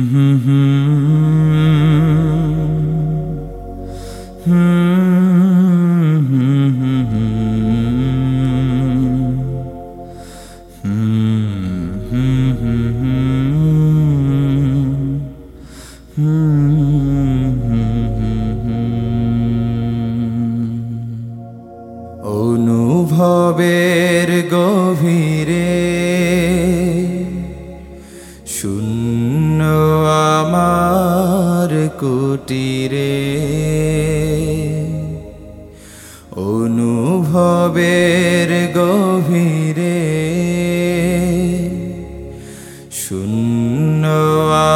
অনুভবের শূন্য আমার কুটিরে। অনুভবের গভীরে। শূন্য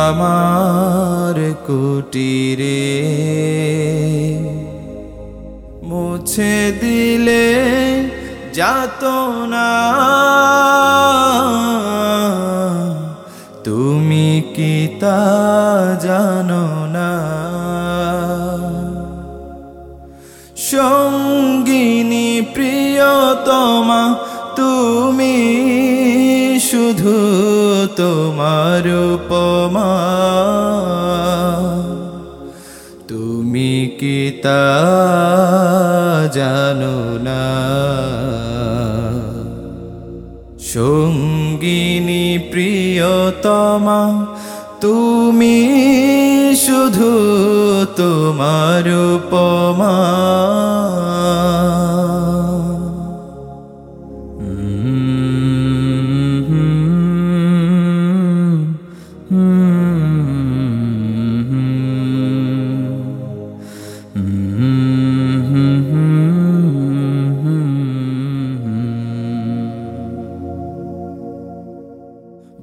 আমার কুটিরে। মুছে দিলে যাত না কি তা জানো না? সঙ্গিনী প্রিয়তমা, তুমি শুধু তোমার উপমা। তুমি কি তা জানো না? সঙ্গিনী প্রিয়তমা তুমি শুধু তোমার উপমা।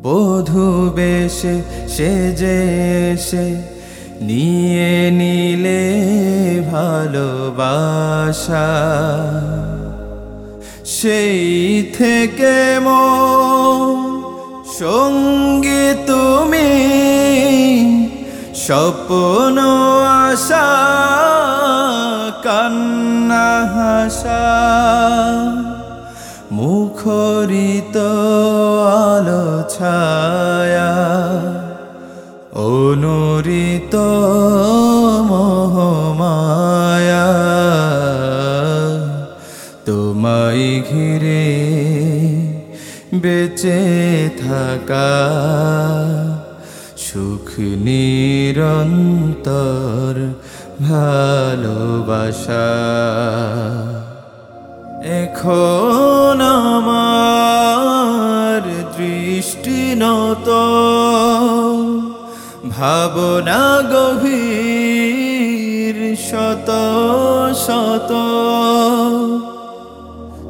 বধু বেশে সেজে এসে নিয়ে নিলে ভালোবাসা। সেই থেকে মো সঙ্গী তুমি, স্বপ্ন, আশা, কান্না, হাসা। মুখরিত আলো ছায়া অনুরিত মোহমায়া। তোমায় ঘিরে বেঁচে থাকা সুখ নিরন্তর ভালোবাসা। এখন আমার দৃষ্টি নত। ভাবনা গভীর শত শত।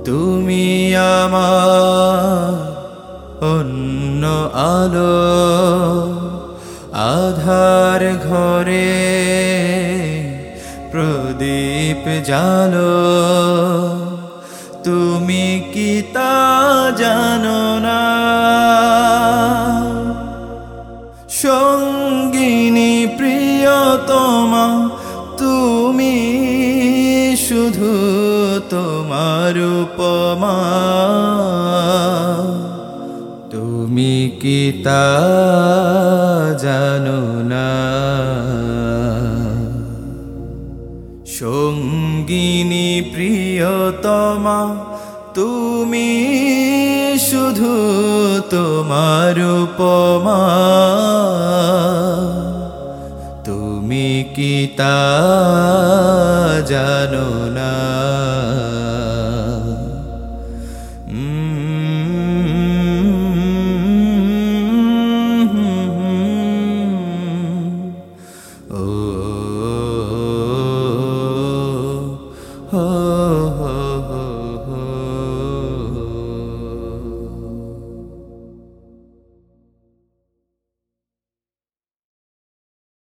তুমি আমার অন্য আলো। আধার ঘরে প্রদীপ জালো তুমি কি তা জানো না? সঙ্গিনী প্রিয়তমা, তুমি শুধু তোমার উপমা। তুমি কি তা জানো না? সঙ্গিনী প্রিয়তমা তুমি শুধু তোমার উপমা। তুমি কি তা জানো না?